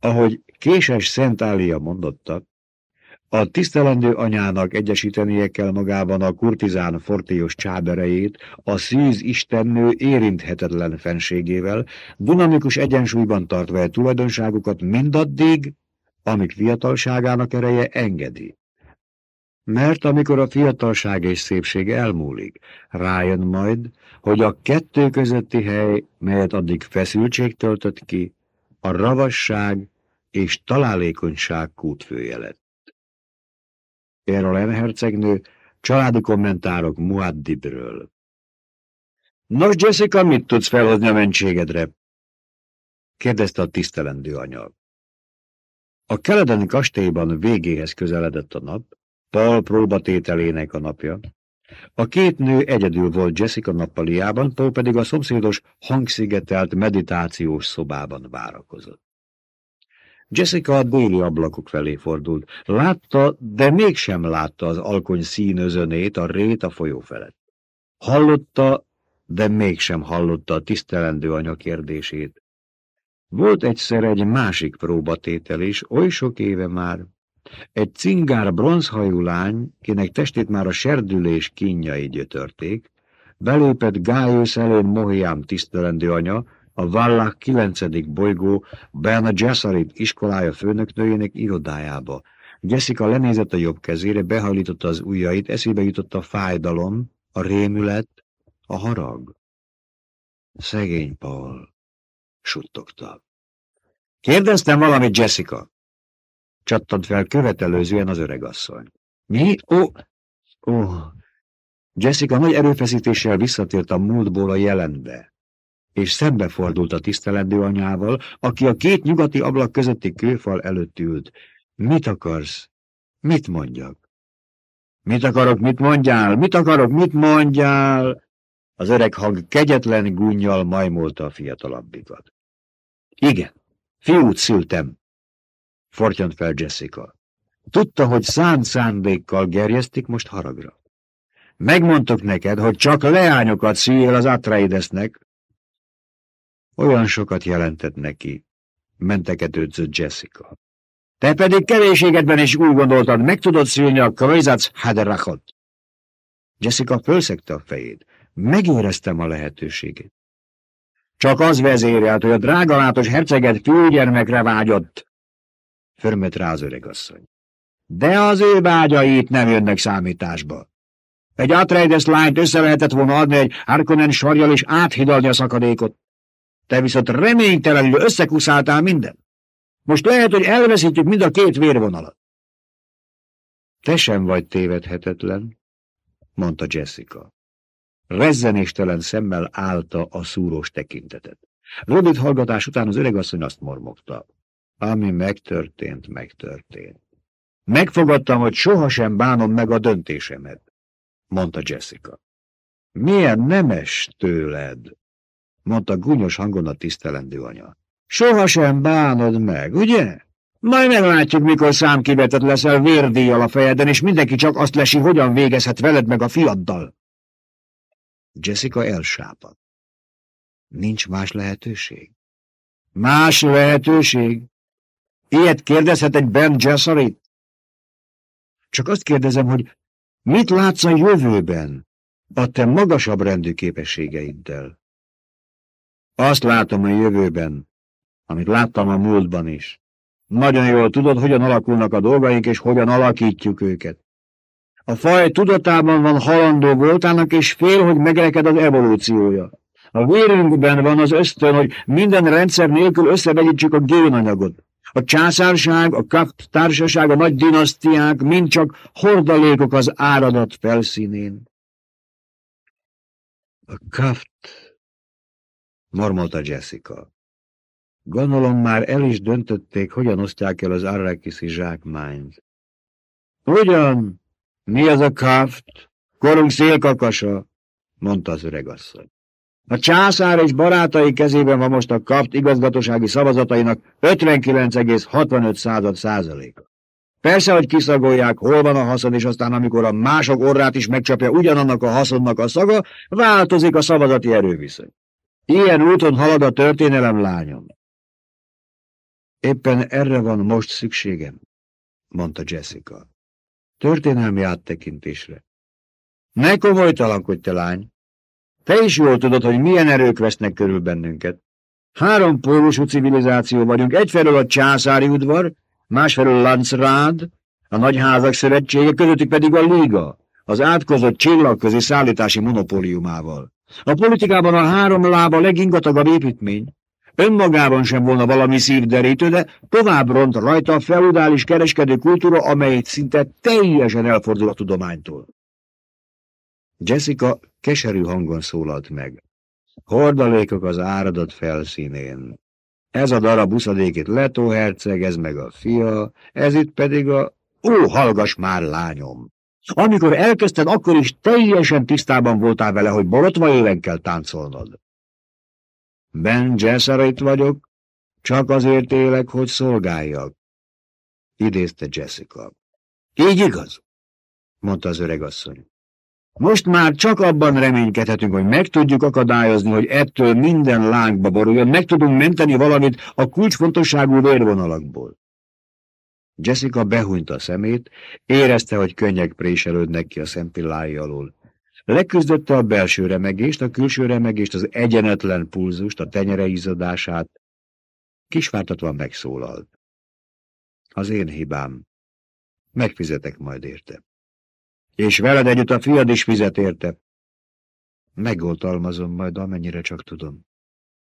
Ahogy Késes Szent Ália mondotta, a tisztelendő anyának egyesítenie kell magában a kurtizán fortélyos csáberejét, a szűz istennő érinthetetlen fenségével, dinamikus egyensúlyban tartva a tulajdonságukat mindaddig, amíg fiatalságának ereje engedi. Mert amikor a fiatalság és szépség elmúlik, rájön majd, hogy a kettő közötti hely, melyet addig feszültség töltött ki, a ravasság és találékonyság kútfője lett. Caroline hercegnő, családi kommentárok Muaddibről. Nos, Jessica, mit tudsz felhozni a mentségedre? kérdezte a tisztelendő anya. A keledeni kastélyban végéhez közeledett a nap, Paul próbatételének a napja. A két nő egyedül volt Jessica nappaliában, Paul pedig a szomszédos hangszigetelt meditációs szobában várakozott. Jessica a déli ablakok felé fordult. Látta, de mégsem látta az alkony színözönét a rét a folyó felett. Hallotta, de mégsem hallotta a tisztelendő anya kérdését. Volt egyszer egy másik próbatétel is, oly sok éve már. Egy cingár bronzhajú lány, kinek testét már a serdülés kínjai gyötörték, belépett Gájusz elén Mohiám tisztelendő anya, a Vallach 9. bolygó Bernard Gesserit iskolája főnöknőjének irodájába. Jessica lenézett a jobb kezére, behajlította az ujjait, eszébe jutott a fájdalom, a rémület, a harag. Szegény Paul, suttogta. Kérdeztem valamit, Jessica? Csattant fel követelőzően az öregasszony. Mi? Ó, ó. Jessica nagy erőfeszítéssel visszatért a múltból a jelenbe és szembefordult a tisztelendő anyával, aki a két nyugati ablak közötti kőfal előtt ült. Mit akarsz? Mit mondjak? Mit akarok, mit mondjál? Mit akarok, mit mondjál? Az öreg hang kegyetlen gúnyjal majmolta a fiatalabbikat. Igen, fiút szültem, fortyant fel Jessica. Tudta, hogy szánt szándékkal gerjesztik most haragra. Megmondtok neked, hogy csak leányokat szüljél az Atreidesnek, olyan sokat jelentett neki, menteketődzött Jessica. Te pedig kevéségedben is úgy gondoltad, meg tudod szülni a Krajzac Haderachot. Jessica fölszegte a fejét. Megéreztem a lehetőséget. Csak az vezérelt, hogy a drágalátos herceget főgyermekre vágyott. Förmött rá az öregasszony. De az ő vágyait nem jönnek számításba. Egy Atreides lányt össze lehetett volna adni egy Harkonnen sarjal és áthidalni a szakadékot. Te viszont reménytelenül összekuszáltál minden. Most lehet, hogy elveszítjük mind a két vérvonalat. Te sem vagy tévedhetetlen, mondta Jessica. Rezzenéstelen szemmel állta a szúrós tekintetet. Rövid hallgatás után az öregasszony azt mormogta. Ami megtörtént, megtörtént. Megfogadtam, hogy sohasem bánom meg a döntésemet, mondta Jessica. Milyen nemes tőled, mondta gúnyos hangon a tisztelendő anya. Sohasem bánod meg, ugye? Majd meglátjuk, mikor számkivetett leszel vérdíjjal a fejeden, és mindenki csak azt lesi, hogyan végezhet veled meg a fiaddal. Jessica elsápadt. Nincs más lehetőség? Más lehetőség? Ilyet kérdezhet egy Ben Gesserit? Csak azt kérdezem, hogy mit látsz a jövőben a te magasabb rendű képességeiddel? Azt látom a jövőben, amit láttam a múltban is. Nagyon jól tudod, hogyan alakulnak a dolgaink, és hogyan alakítjuk őket. A faj tudatában van halandó voltának, és fél, hogy megreked az evolúciója. A vérünkben van az ösztön, hogy minden rendszer nélkül összevegyítsük a génanyagot. A császárság, a kapt társaság, a nagy dinasztiák mind csak hordalékok az áradat felszínén. A kaft mormolta Jessica. Gondolom már el is döntötték, hogyan osztják el az arrakiszi zsákmányt. Ugyan, mi az a kaft? Korunk szélkakasa, mondta az öregasszony. A császár és barátai kezében van most a kapt igazgatósági szavazatainak 59,65 század százaléka. Persze, hogy kiszagolják, hol van a haszon, és aztán amikor a mások orrát is megcsapja ugyanannak a haszonnak a szaga, változik a szavazati erőviszony. Ilyen úton halad a történelem, lányom. Éppen erre van most szükségem, mondta Jessica. Történelmi áttekintésre. Ne komolytalankodj, te lány! Te is jól tudod, hogy milyen erők vesznek körül bennünket. Három pólusú civilizáció vagyunk, egyfelől a császári udvar, másfelől Lancrád, a nagyházak szövetsége, közöttük pedig a Liga, az átkozott csillagközi szállítási monopóliumával. A politikában a három lába legingatagabb építmény. Önmagában sem volna valami szívderítő, de tovább ront rajta a feudális kereskedő kultúra, amely szinte teljesen elfordul a tudománytól. Jessica keserű hangon szólalt meg. Hordalékok az áradat felszínén. Ez a darab uszadékét Leto herceg, ez meg a fia, ez itt pedig a... Ó, hallgass már, lányom! Amikor elkezdted, akkor is teljesen tisztában voltál vele, hogy borotva éven kell táncolnod. Ben Gesserit vagyok, csak azért élek, hogy szolgáljak, idézte Jessica. Így igaz, mondta az öregasszony. Most már csak abban reménykedhetünk, hogy meg tudjuk akadályozni, hogy ettől minden lángba boruljon, meg tudunk menteni valamit a kulcsfontosságú vérvonalakból. Jessica behúnyta a szemét, érezte, hogy könnyek préselődnek ki a szempillái alól. Leküzdötte a belső remegést, a külső remegést, az egyenetlen pulzust, a tenyere izzadását. Kisvártatva megszólalt. Az én hibám. Megfizetek majd érte. És veled együtt a fiad is fizet érte. Megoltalmazom majd, amennyire csak tudom.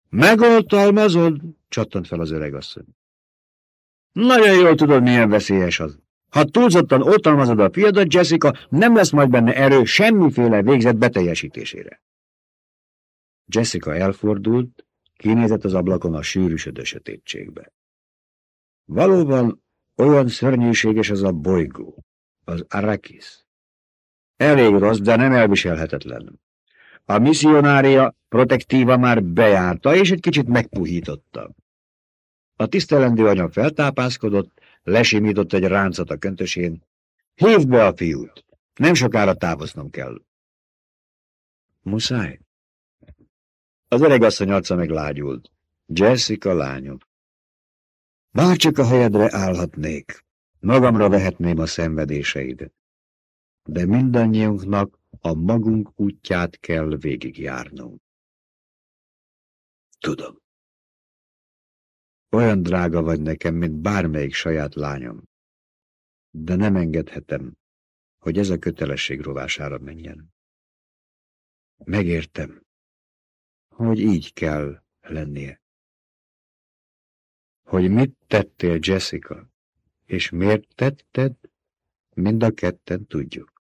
Megoltalmazod? csattant fel az öregasszony. Nagyon jól tudod, milyen veszélyes az. Ha túlzottan oltalmazod a fiadat, Jessica, nem lesz majd benne erő semmiféle végzet beteljesítésére. Jessica elfordult, kinézett az ablakon a sűrűsödő sötétségbe. Valóban olyan szörnyűséges az a bolygó, az Arrakis. Elég rossz, de nem elviselhetetlen. A misszionária protektíva már bejárta, és egy kicsit megpuhította. A tisztelendő anya feltápászkodott, lesimított egy ráncot a köntösén. Hívd be a fiút! Nem sokára távoznom kell. Muszáj. Az öreg asszony arca meglágyult. Jessica lányom. Bárcsak a helyedre állhatnék, magamra vehetném a szenvedéseidet. De mindannyiunknak a magunk útját kell végigjárnunk. Tudom. Olyan drága vagy nekem, mint bármelyik saját lányom. De nem engedhetem, hogy ez a kötelesség rovására menjen. Megértem, hogy így kell lennie. Hogy mit tettél, Jessica, és miért tetted, mind a ketten tudjuk.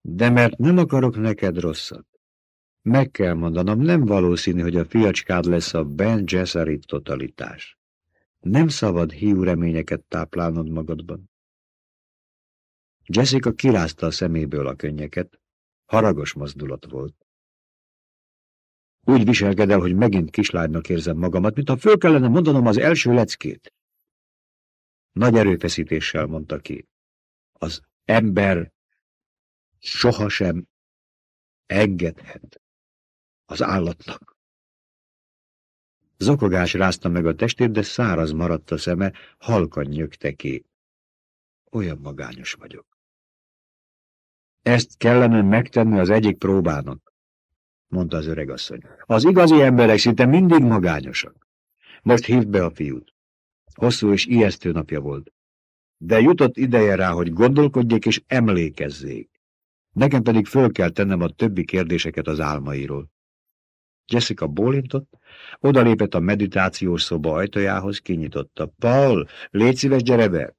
De mert nem akarok neked rosszat. Meg kell mondanom, nem valószínű, hogy a fiacskád lesz a Ben Gesserit totalitás. Nem szabad hiú reményeket táplálnod magadban. Jessica kirázta a szeméből a könnyeket. Haragos mozdulat volt. Úgy viselkedel, hogy megint kislánynak érzem magamat, mintha föl kellene mondanom az első leckét. Nagy erőfeszítéssel mondta ki. Az ember sohasem engedhet az állatnak. Zokogás rázta meg a testét, de száraz maradt a szeme, halkan nyögte ki. Olyan magányos vagyok. Ezt kellene megtenni az egyik próbának, mondta az öregasszony. Az igazi emberek szinte mindig magányosak. Most hívd be a fiút. Hosszú és ijesztő napja volt. De jutott ideje rá, hogy gondolkodjék és emlékezzék. Nekem pedig föl kell tennem a többi kérdéseket az álmairól. Jessica bólintott, odalépett a meditációs szoba ajtajához, kinyitotta. Paul, légy szíves, gyere be!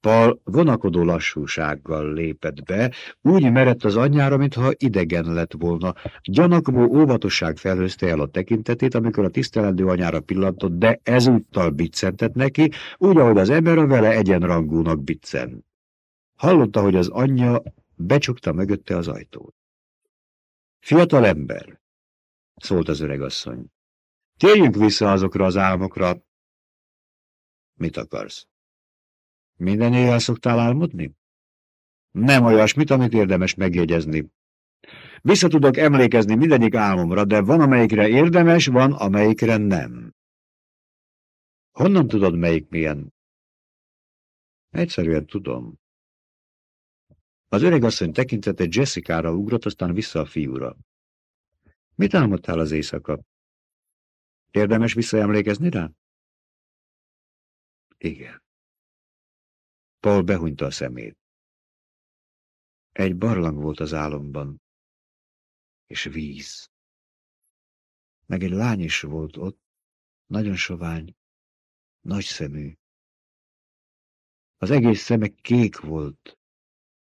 Paul vonakodó lassúsággal lépett be, úgy merett az anyjára, mintha idegen lett volna. Gyanakvó óvatosság felhőzte el a tekintetét, amikor a tisztelendő anyára pillantott, de ezúttal biccentett neki, úgy, ahogy az ember a vele egyenrangúnak biccent. Hallotta, hogy az anyja becsukta mögötte az ajtót. Fiatal ember, szólt az öregasszony. Térjünk vissza azokra az álmokra. Mit akarsz? Minden éjjel szoktál álmodni? Nem olyasmit, amit érdemes megjegyezni. Vissza tudok emlékezni mindegyik álmomra, de van, amelyikre érdemes, van, amelyikre nem. Honnan tudod, melyik milyen? Egyszerűen tudom. Az öreg asszony tekintete Jessica-ra ugrott, aztán vissza a fiúra. Mit álmodtál az éjszaka? Érdemes visszaemlékezni rá? Igen. Paul behunyta a szemét. Egy barlang volt az álomban, és víz. Meg egy lány is volt ott, nagyon sovány, nagy szemű. Az egész szeme kék volt,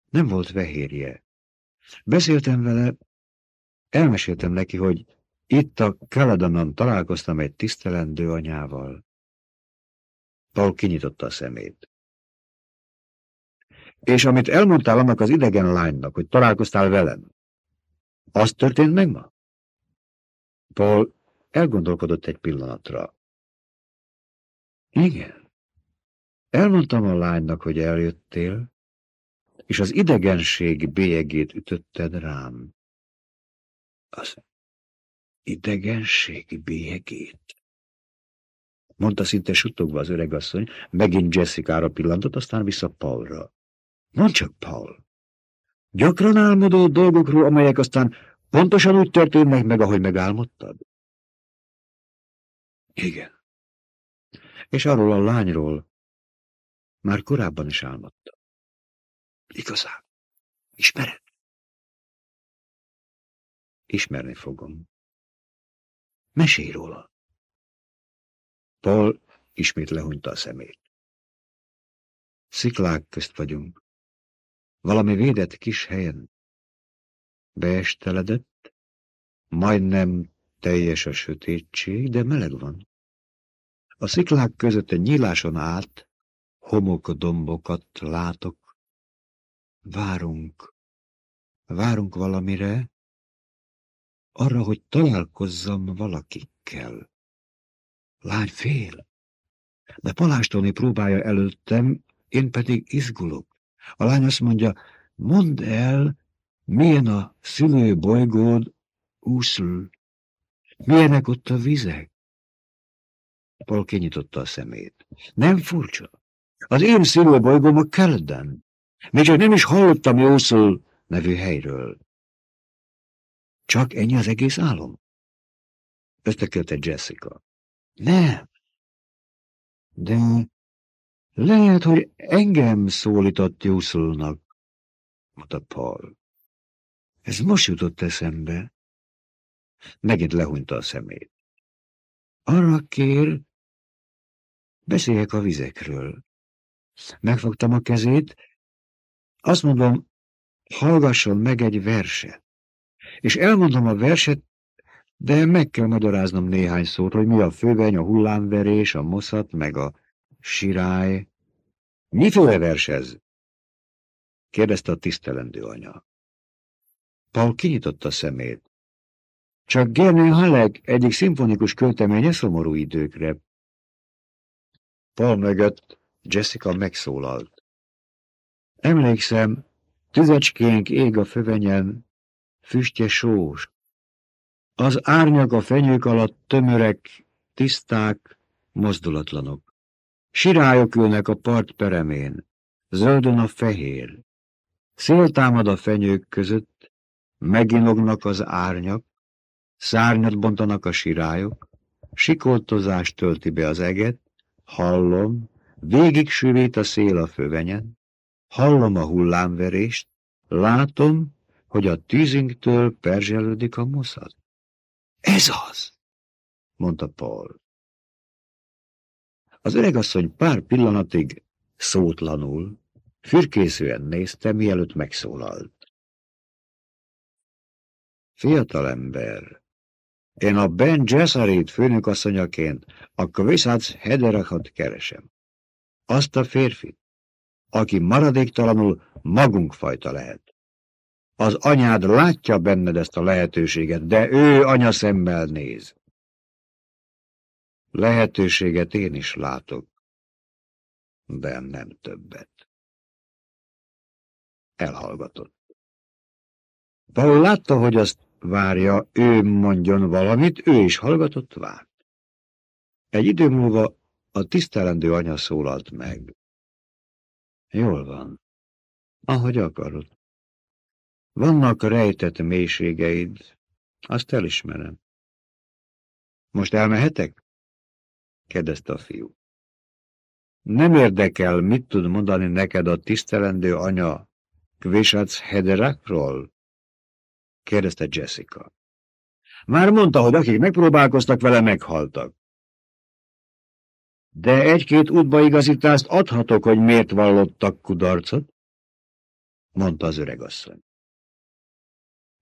nem volt fehérje. Beszéltem vele, elmeséltem neki, hogy itt a Kaladanon találkoztam egy tisztelendő anyával. Paul kinyitotta a szemét. És amit elmondtál annak az idegen lánynak, hogy találkoztál velem, az történt meg ma? Paul elgondolkodott egy pillanatra. Igen. Elmondtam a lánynak, hogy eljöttél, és az idegenség bélyegét ütötted rám. Az idegenség bélyegét? Mondta szinte suttogva az öregasszony, megint Jessica-ra pillantott, aztán vissza Paulra. Mondd csak, Paul. Gyakran álmodó dolgokról, amelyek aztán pontosan úgy történnek meg, ahogy megálmodtad? Igen. És arról a lányról már korábban is álmodtam. Igazán? Ismered? Ismerni fogom. Mesélj róla. Paul ismét lehunyta a szemét. Sziklák közt vagyunk. Valami védett kis helyen. Beesteledett, majdnem teljes a sötétség, de meleg van. A sziklák között egy nyíláson át homokodombokat látok, Várunk, várunk valamire, arra, hogy találkozzam valakikkel. Lány fél, de palástolni próbálja előttem, én pedig izgulok. A lány azt mondja, mondd el, milyen a szülő bolygód, úszl, milyenek ott a vizek. Paul kinyitotta a szemét. Nem furcsa. Az én szülőbolygóm a Kelden. Még csak nem is hallottam Jószul nevű helyről. Csak ennyi az egész álom? Összekölte Jessica. Nem. De lehet, hogy engem szólított Jószulnak, mondta Paul. Ez most jutott eszembe. Megint lehúnyta a szemét. Arra kér, beszéljek a vizekről. Megfogtam a kezét, azt mondom, hallgasson meg egy verset. És elmondom a verset, de meg kell magyaráznom néhány szót, hogy mi a főveny, a hullámverés, a moszat, meg a sirály. Miféle vers ez? kérdezte a tisztelendő anya. Paul kinyitotta szemét. Csak Gernő Haleg egyik szimfonikus költeménye szomorú időkre. Paul mögött Jessica megszólalt. Emlékszem, tüzecskénk ég a fövenyen, füstje sós. Az árnyak a fenyők alatt tömörek, tiszták, mozdulatlanok. Sirályok ülnek a part peremén, zöldön a fehér. Szél támad a fenyők között, meginognak az árnyak, szárnyat bontanak a sirályok, sikoltozás tölti be az eget, hallom, végig sűrít a szél a fövenyen, Hallom a hullámverést, látom, hogy a tűzinktől perzselődik a moszat. Ez az, mondta Paul. Az öregasszony pár pillanatig szótlanul, fürkészően nézte, mielőtt megszólalt. Fiatalember, én a Ben Gesserit főnökasszonyaként a Kvisac Hederachat keresem. Azt a férfit, aki maradéktalanul magunk fajta lehet. Az anyád látja benned ezt a lehetőséget, de ő anya szemmel néz. Lehetőséget én is látok, de nem többet. Elhallgatott. Paul látta, hogy azt várja, ő mondjon valamit, ő is hallgatott, várt. Egy idő múlva A tisztelendő anya szólalt meg. Jól van, ahogy akarod. Vannak rejtett mélységeid, azt elismerem. Most elmehetek? Kérdezte a fiú. Nem érdekel, mit tud mondani neked a tisztelendő anya Kvisac Hederakról? kérdezte Jessica. Már mondta, hogy akik megpróbálkoztak vele, meghaltak. De egy-két útbaigazítást adhatok, hogy miért vallottak kudarcot, mondta az öregasszony.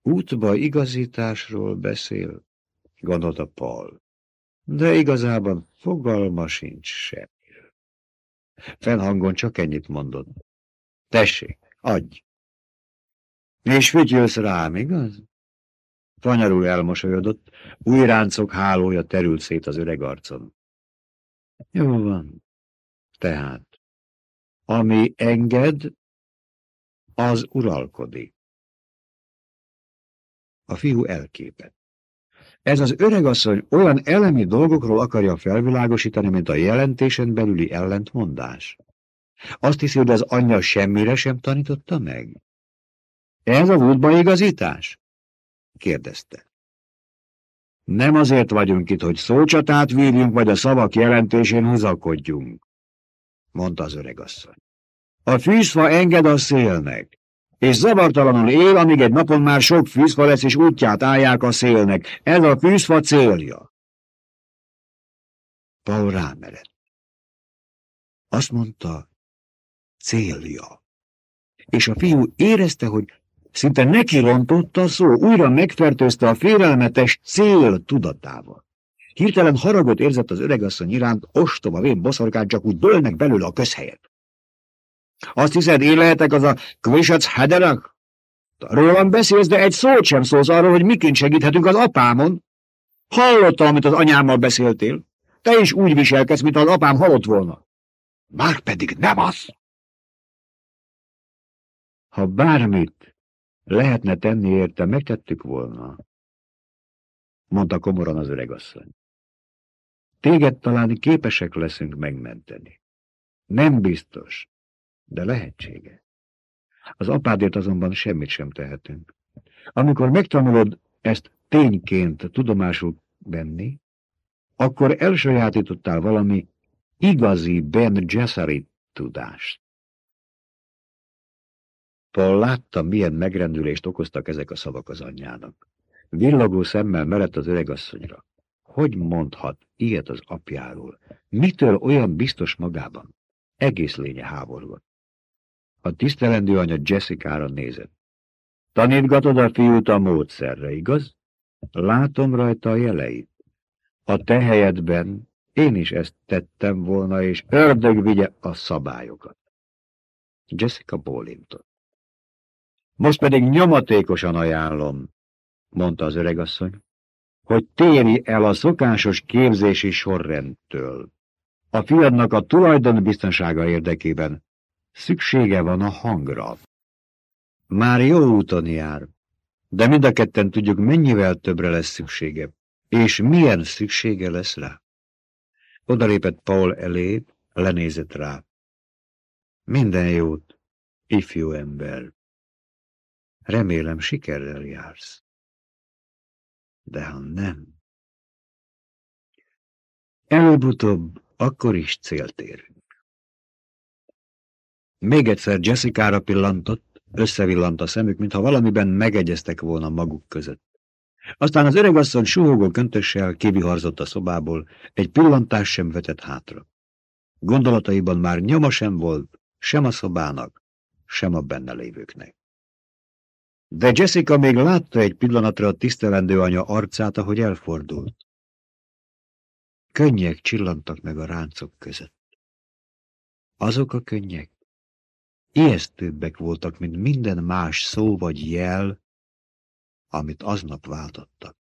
Útba igazításról beszél, gondolta Paul, de igazában fogalma sincs semmiről. Fennhangon csak ennyit mondott. Tessék, adj! És fütyülsz rám, igaz? Fanyarul elmosolyodott, új ráncok hálója terült szét az öreg arcon. Jó van. Tehát, ami enged, az uralkodik. A fiú elképett. Ez az öregasszony olyan elemi dolgokról akarja felvilágosítani, mint a jelentésen belüli ellentmondás. Azt hiszi, hogy az anyja semmire sem tanította meg? Ez a útba igazítás? kérdezte. Nem azért vagyunk itt, hogy szócsatát vírjunk, vagy a szavak jelentésén húzakodjunk, mondta az öregasszony. A fűzfa enged a szélnek, és zavartalanul él, amíg egy napon már sok fűzfa lesz, és útját állják a szélnek. Ez a fűzfa célja. Paul rámerett. Azt mondta, célja. És a fiú érezte, hogy Szinte neki rontotta a szó, újra megfertőzte a félelmetes cél tudatával. Hirtelen haragot érzett az öregasszony iránt, ostoba vén boszorkát csak úgy dőlnek belőle a közhelyet. Azt hiszed, én lehetek az a Kvisac Hederak? Rólam beszélsz, de egy szót sem szólsz arról, hogy miként segíthetünk az apámon. Hallottam, amit az anyámmal beszéltél. Te is úgy viselkedsz, mint az apám halott volna. Már pedig nem az. Ha bármit Lehetne tenni érte, megtettük volna, mondta komoran az öregasszony. Téged talán képesek leszünk megmenteni. Nem biztos, de lehetsége. Az apádért azonban semmit sem tehetünk. Amikor megtanulod ezt tényként tudomásul venni, akkor elsajátítottál valami igazi Ben Gesserit tudást. Paul látta, milyen megrendülést okoztak ezek a szavak az anyjának. Villogó szemmel merett az öregasszonyra. Hogy mondhat ilyet az apjáról? Mitől olyan biztos magában? Egész lénye háborgott. A tisztelendő anya Jessica-ra nézett. Tanítgatod a fiút a módszerre, igaz? Látom rajta a jeleit. A te helyedben én is ezt tettem volna, és ördög vigye a szabályokat. Jessica bólintott. Most pedig nyomatékosan ajánlom, mondta az öregasszony, hogy téri el a szokásos képzési sorrendtől. A fiadnak a tulajdonbiztonsága érdekében szüksége van a hangra. Már jó úton jár, de mind a ketten tudjuk, mennyivel többre lesz szüksége, és milyen szüksége lesz rá. Odalépett Paul elé, lenézett rá. Minden jót, ifjú ember. Remélem sikerrel jársz. De ha nem... Előbb-utóbb akkor is célt. Még egyszer Jessica-ra pillantott, összevillant a szemük, mintha valamiben megegyeztek volna maguk között. Aztán az öregasszony suhogó köntössel kiviharzott a szobából, egy pillantás sem vetett hátra. Gondolataiban már nyoma sem volt, sem a szobának, sem a benne lévőknek. De Jessica még látta egy pillanatra a tisztelendő anya arcát, ahogy elfordult. Könnyek csillantak meg a ráncok között. Azok a könnyek ijesztőbbek voltak, mint minden más szó vagy jel, amit aznap váltottak.